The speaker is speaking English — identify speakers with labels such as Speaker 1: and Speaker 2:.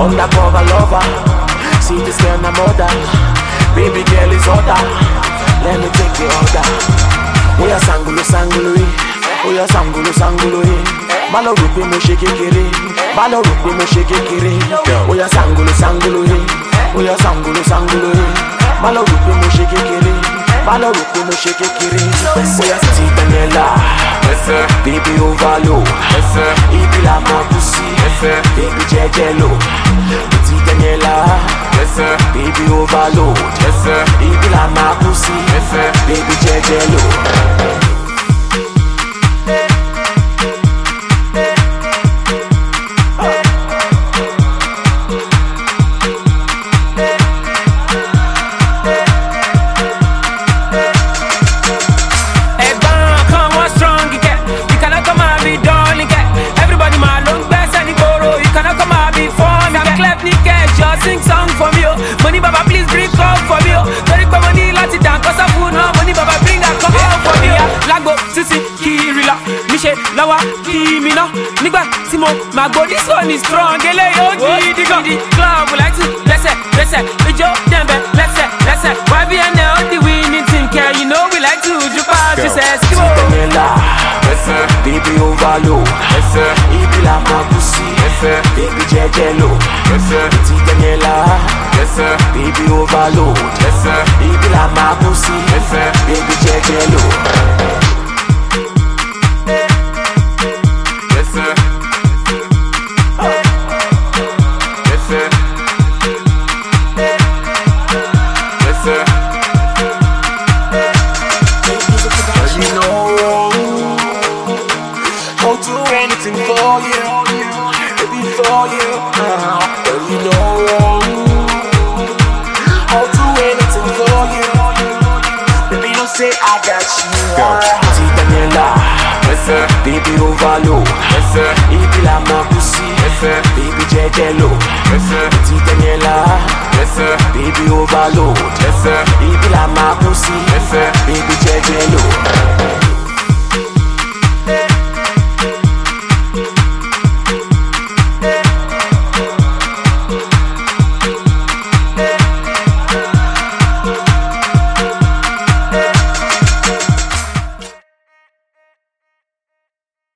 Speaker 1: Undercover lover, see this girl mother. Baby girl is hotter, let me take your order. Sangolo ye, oya sangolo sangolo ye. Má lọ rò pé mo má lọ rò pé mo. Oya sangolo sangolo ye, oya sangolo sangolo ye. Má lọ rò pé mo ṣe kékeré, má lọ rò pé mo ṣe kékeré. Oya ti Daniela, baby overload. Ibi la mọ kú sí, baby jẹ́jẹ́ lò. Ti Daniela, baby overload. La máa
Speaker 2: sing song for me oh. o. Mo ní bàbá please bring come for me o. Torí pé mo ní láti dàn kọ́sọ́ fún náà. Mo ní bàbá bring come out for me oh. o. Lágbo títí kiri lọ. Níṣe lọ́wọ́ kí mi ná. Nígbà tí mo máa gbó this one is strong. Eléyìí ó gidi gan. Club like to gbẹ́sẹ̀ gbẹ́sẹ̀. Ijó dẹ̀mbẹ̀ lẹ́sẹ̀ lẹ́sẹ̀. YBN ó di winning team kẹ̀. You know we like to jupa juices.
Speaker 1: Ti Daniela, baby overload. Ibi la máa kú sí, baby jẹ́jẹ́ lò. Ti Daniela, baby overload. Ibi la baby overload. Ibi la mọ kú sí, baby jẹ́jẹ́ lò. Ti Daniela, baby overload. Ibi la máa kú sí, baby jẹ́jẹ́ lò.